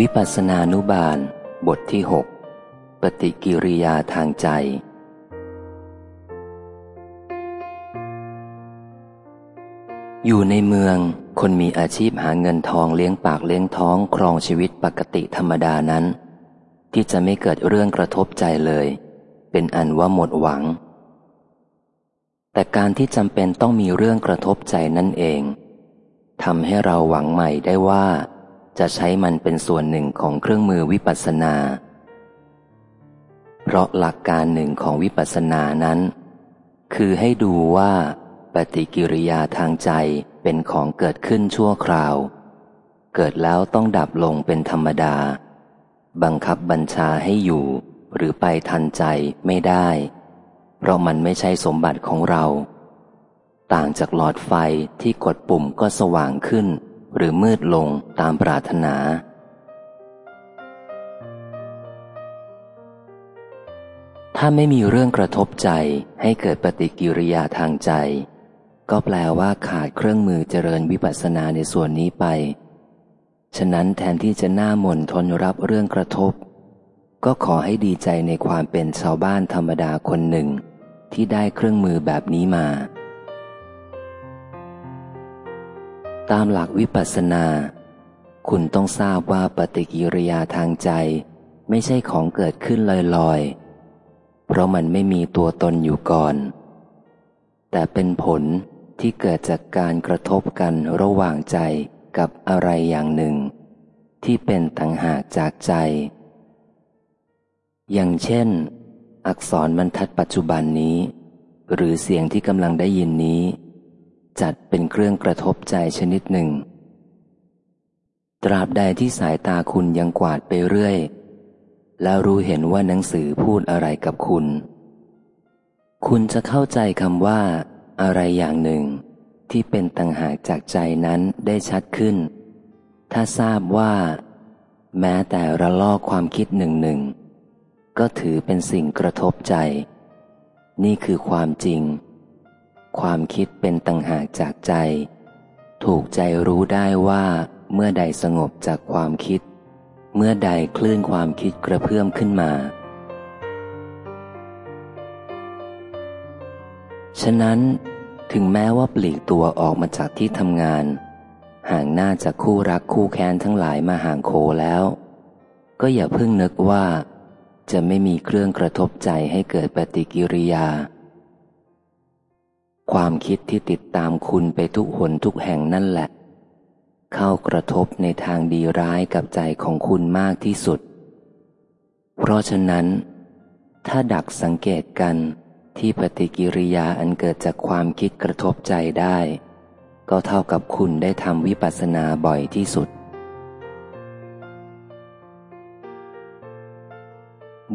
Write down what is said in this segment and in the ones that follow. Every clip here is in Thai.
วิปัสสนานุบาล บทที่หกปฏิกิริยาทางใจ อยู่ในเมืองคนมีอาชีพหาเงินทองเลี้ยงปากเลี้ยงท้องครองชีวิตปกติธรรมดานั้น ที่จะไม่เกิดเรื่องกระทบใจเลย เป็นอันว่าหมดหวัง แต่การที่จำเป็นต้องมีเรื่องกระทบใจนั่นเองทำให้เราหวังใหม่ได้ว่า จะใช้มันเป็นส่วนหนึ่งของเครื่องมือวิปัสสนา เพราะหลักการหนึ่งของวิปัสสนานั้น คือให้ดูว่า ปฏิกิริยาทางใจเป็นของเกิดขึ้นชั่วคราว เกิดแล้วต้องดับลงเป็นธรรมดา บังคับบัญชาให้อยู่ หรือไปทันใจไม่ได้ เพราะมันไม่ใช่สมบัติของเรา ต่างจากหลอดไฟที่กดปุ่มก็สว่างขึ้น หรือมืดลงตามปรารถนา ถ้าไม่มีเรื่องกระทบใจให้เกิดปฏิกิริยาทางใจ ก็แปลว่าขาดเครื่องมือเจริญวิปัสสนาในส่วนนี้ไป ฉะนั้นแทนที่จะหน้ามนทนรับเรื่องกระทบ ก็ขอให้ดีใจในความเป็นชาวบ้านธรรมดาคนหนึ่ง ที่ได้เครื่องมือแบบนี้มา ตามหลักวิปัสสนา คุณต้องทราบว่าปฏิกิริยาทางใจ ไม่ใช่ของเกิดขึ้นลอยๆ เพราะมันไม่มีตัวตนอยู่ก่อน แต่เป็นผลที่เกิดจากการกระทบกันระหว่างใจกับอะไรอย่างหนึ่ง ที่เป็นต่างหากจากใจ อย่างเช่น อักษรบรรทัดปัจจุบันนี้ หรือเสียงที่กำลังได้ยินนี้ จัดเป็นเครื่องกระทบใจชนิดหนึ่ง ตราบใดที่สายตาคุณยังกวาดไปเรื่อย แล้วรู้เห็นว่าหนังสือพูดอะไรกับคุณ คุณจะเข้าใจคำว่า อะไรอย่างหนึ่ง ที่เป็นต่างหากจากใจนั้นได้ชัดขึ้น ถ้าทราบว่า แม้แต่ระลอกความคิดหนึ่งหนึ่งก็ถือเป็นสิ่งกระทบใจ นี่คือความจริง ความคิดเป็นต่างหากจากใจ ถูกใจรู้ได้ว่า เมื่อใดสงบจากความคิด เมื่อใดคลื่นความคิดกระเพื่อมขึ้นมา ฉะนั้นถึงแม้ว่าปลีกตัวออกมาจากที่ทำงาน ห่างหน้าจากคู่รักคู่แค้นทั้งหลายมาห่างโคแล้ว ก็อย่าเพิ่งนึกว่า จะไม่มีเครื่องกระทบใจให้เกิดปฏิกิริยา ความคิดที่ติดตามคุณไปทุกหนทุกแห่งนั่นแหละ เข้ากระทบในทางดีร้ายกับใจของคุณมากที่สุด เพราะฉะนั้น ถ้าดักสังเกตกันที่ปฏิกิริยาอันเกิดจากความคิดกระทบใจได้ ก็เท่ากับคุณได้ทำวิปัสสนาบ่อยที่สุด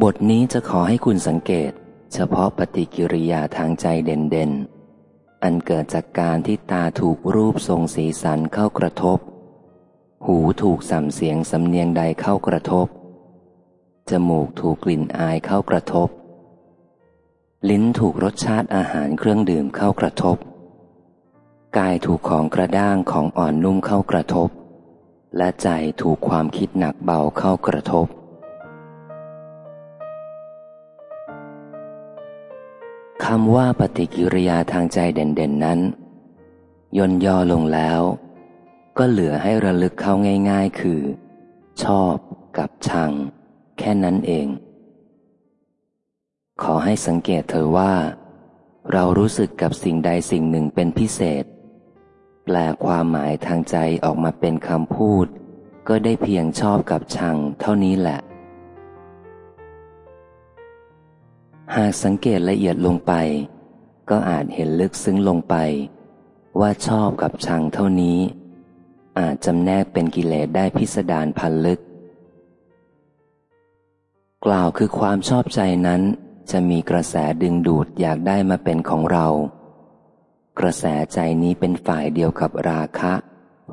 บทนี้จะขอให้คุณสังเกต เฉพาะปฏิกิริยาทางใจเด่นๆ อันเกิดจากการที่ตาถูกรูปทรงสีสันเข้ากระทบ หูถูกสัมเสียงสำเนียงใดเข้ากระทบ จมูกถูกกลิ่นอายเข้ากระทบ ลิ้นถูกรสชาติอาหารเครื่องดื่มเข้ากระทบ กายถูกของกระด้างของอ่อนนุ่มเข้ากระทบ และใจถูกความคิดหนักเบาเข้ากระทบำว่าปฏิกิริยาทางใจเด่นๆนั้น ย่นย่อลงแล้ว ก็เหลือให้ระลึกเข้าง่าย ๆ คือ ชอบกับชัง แค่นั้นเอง ขอให้สังเกตเธอว่า เรารู้สึกกับสิ่งใดสิ่งหนึ่งเป็นพิเศษ แปลความหมายทางใจออกมาเป็นคำพูด ก็ได้เพียงชอบกับชังเท่านี้แหละ หากสังเกตละเอียดลงไป ก็อาจเห็นลึกซึ้งลงไป ว่าชอบกับชังเท่านี้ อาจจำแนกเป็นกิเลสได้พิสดารพันลึก กล่าวคือความชอบใจนั้นจะมีกระแสดึงดูดอยากได้มาเป็นของเรา กระแสใจนี้เป็นฝ่ายเดียวกับราคะ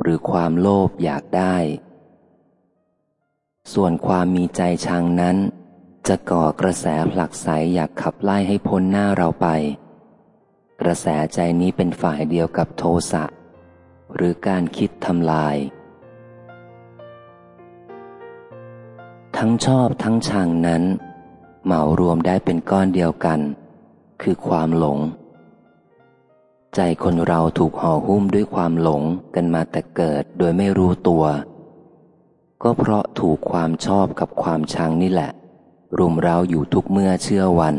หรือความโลภอยากได้ ส่วนความมีใจชังนั้น จะก่อกระแสผลักไสอยากขับไล่ให้พ้นหน้าเราไป กระแสใจนี้เป็นฝ่ายเดียวกับโทสะ หรือการคิดทำลาย ทั้งชอบทั้งชังนั้น เหมารวมได้เป็นก้อนเดียวกัน คือความหลง ใจคนเราถูกห่อหุ้มด้วยความหลงกันมาแต่เกิดโดยไม่รู้ตัว ก็เพราะถูกความชอบกับความชังนี่แหละ รุมเราอยู่ทุกเมื่อเชื่อวัน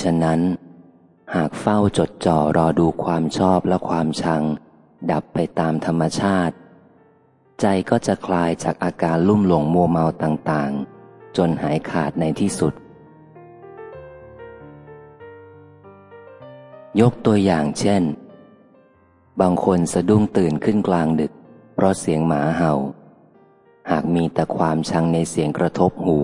ฉะนั้น หากเฝ้าจดจ่อรอดูความชอบและความชัง ดับไปตามธรรมชาติ ใจก็จะคลายจากอาการลุ่มหลงมัวเมาต่างๆ จนหายขาดในที่สุด ยกตัวอย่างเช่น บางคนสะดุ้งตื่นขึ้นกลางดึก เพราะเสียงหมาเห่า หากมีแต่ความชังในเสียงกระทบหู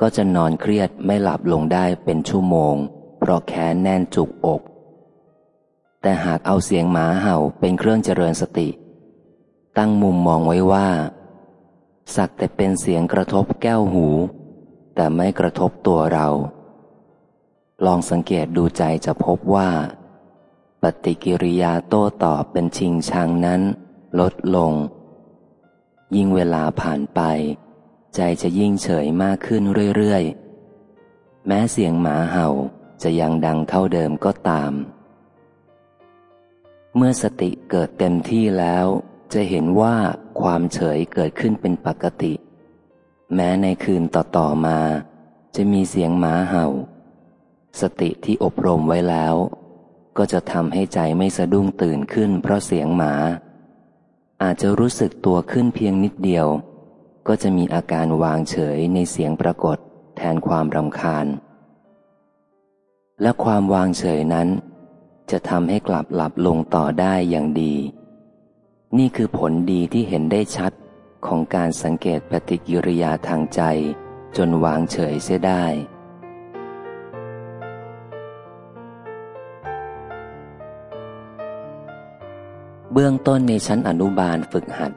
ก็จะนอนเครียดไม่หลับลงได้เป็นชั่วโมง เพราะแค้นแน่นจุกอก แต่หากเอาเสียงหมาเห่าเป็นเครื่องเจริญสติ ตั้งมุมมองไว้ว่า สักแต่เป็นเสียงกระทบแก้วหู แต่ไม่กระทบตัวเรา ลองสังเกตดูใจจะพบว่า ปฏิกิริยาโต้ตอบเป็นชิงชังนั้น ลดลง ยิ่งเวลาผ่านไป ใจจะยิ่งเฉยมากขึ้นเรื่อยๆ แม้เสียงหมาเห่าจะยังดังเท่าเดิมก็ตาม เมื่อสติเกิดเต็มที่แล้ว จะเห็นว่าความเฉยเกิดขึ้นเป็นปกติ แม้ในคืนต่อๆมา จะมีเสียงหมาเห่า สติที่อบรมไว้แล้ว ก็จะทำให้ใจไม่สะดุ้งตื่นขึ้นเพราะเสียงหมา อาจจะรู้สึกตัวขึ้นเพียงนิดเดียว ก็จะมีอาการวางเฉยในเสียงปรากฏแทนความรำคาญ และความวางเฉยนั้น จะทำให้กลับหลับลงต่อได้อย่างดี นี่คือผลดีที่เห็นได้ชัดของการสังเกตปฏิกิริยาทางใจ จนวางเฉยเสียได้ เบื้องต้นในชั้นอนุบาลฝึกหัด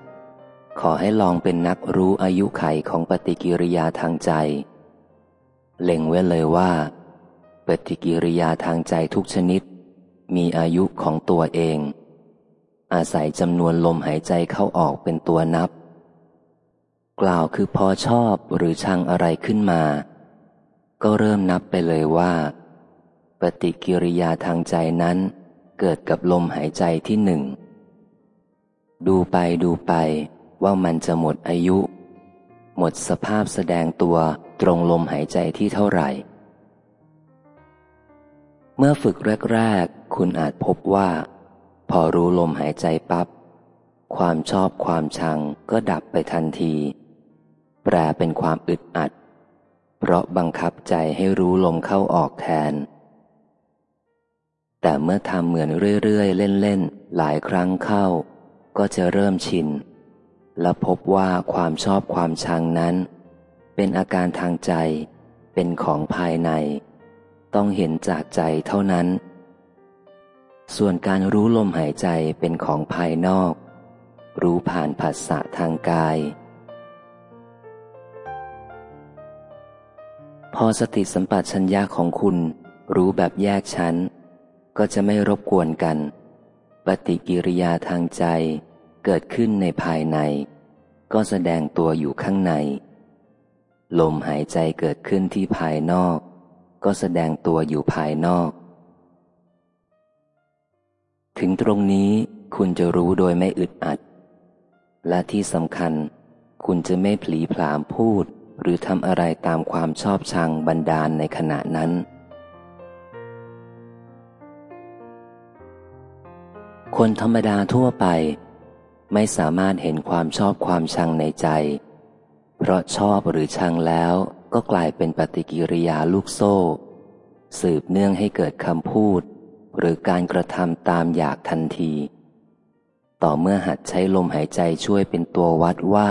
ขอให้ลองเป็นนักรู้อายุไขของปฏิกิริยาทางใจ เล็งไว้เลยว่า ปฏิกิริยาทางใจทุกชนิด มีอายุของตัวเอง อาศัยจำนวนลมหายใจเข้าออกเป็นตัวนับ กล่าวคือพอชอบหรือชังอะไรขึ้นมา ก็เริ่มนับไปเลยว่า ปฏิกิริยาทางใจนั้นเกิดกับลมหายใจที่หนึ่ง ดูไปดูไปว่ามันจะหมดอายุ หมดสภาพแสดงตัวตรงลมหายใจที่เท่าไหร่ เมื่อฝึกแรกๆ คุณอาจพบว่า พอรู้ลมหายใจปับ๊บความชอบความชังก็ดับไปทันที แปลเป็นความอึดอัด เพราะบังคับใจให้รู้ลมเข้าออกแทน แต่เมื่อทำเหมือนเรื่อยๆ เล่นๆ หลายครั้งเข้า ก็จะเริ่มชิน และพบว่าความชอบความชังนั้น เป็นอาการทางใจ เป็นของภายใน ต้องเห็นจากใจเท่านั้น ส่วนการรู้ลมหายใจเป็นของภายนอก รู้ผ่านผัสสะทางกาย พอสติสัมปชัญญะของคุณรู้แบบแยกชั้น ก็จะไม่รบกวนกัน ปฏิกิริยาทางใจ เกิดขึ้นในภายใน ก็แสดงตัวอยู่ข้างใน ลมหายใจเกิดขึ้นที่ภายนอก ก็แสดงตัวอยู่ภายนอก ถึงตรงนี้คุณจะรู้โดยไม่อึดอัด และที่สำคัญ คุณจะไม่ผลีผลามพูด หรือทำอะไรตามความชอบชังบันดาลในขณะนั้นคนธรรมดาทั่วไป ไม่สามารถเห็นความชอบความชังในใจ เพราะชอบหรือชังแล้วก็กลายเป็นปฏิกิริยาลูกโซ่ สืบเนื่องให้เกิดคำพูด หรือการกระทำตามอยากทันที ต่อเมื่อหัดใช้ลมหายใจช่วยเป็นตัววัดว่า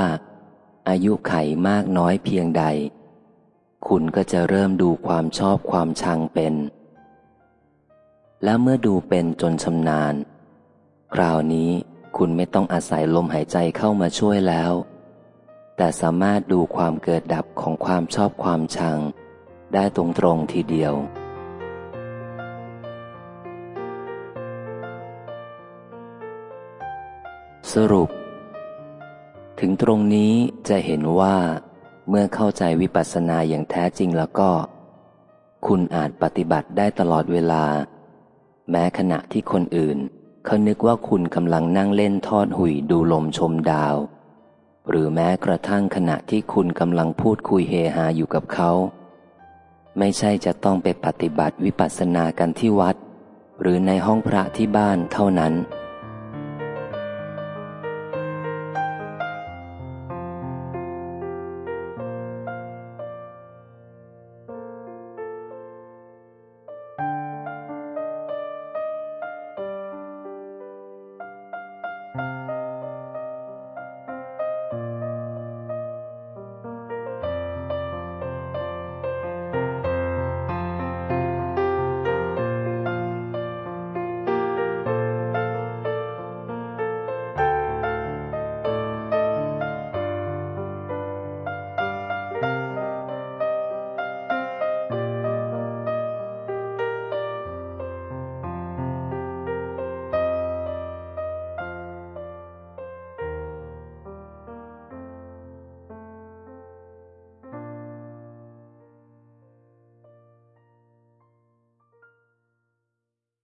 อายุไขมากน้อยเพียงใด คุณก็จะเริ่มดูความชอบความชังเป็น และเมื่อดูเป็นจนชำนาญ คราวนี้ คุณไม่ต้องอาศัยลมหายใจเข้ามาช่วยแล้ว แต่สามารถดูความเกิดดับของความชอบความชัง ได้ตรงๆทีเดียว สรุป ถึงตรงนี้จะเห็นว่า เมื่อเข้าใจวิปัสสนาอย่างแท้จริงแล้วก็ คุณอาจปฏิบัติได้ตลอดเวลา แม้ขณะที่คนอื่น เขานึกว่าคุณกำลังนั่งเล่นทอดหุยดูลมชมดาว หรือแม้กระทั่งขณะที่คุณกำลังพูดคุยเฮฮาอยู่กับเขา ไม่ใช่จะต้องไปปฏิบัติวิปัสสนากันที่วัด หรือในห้องพระที่บ้านเท่านั้น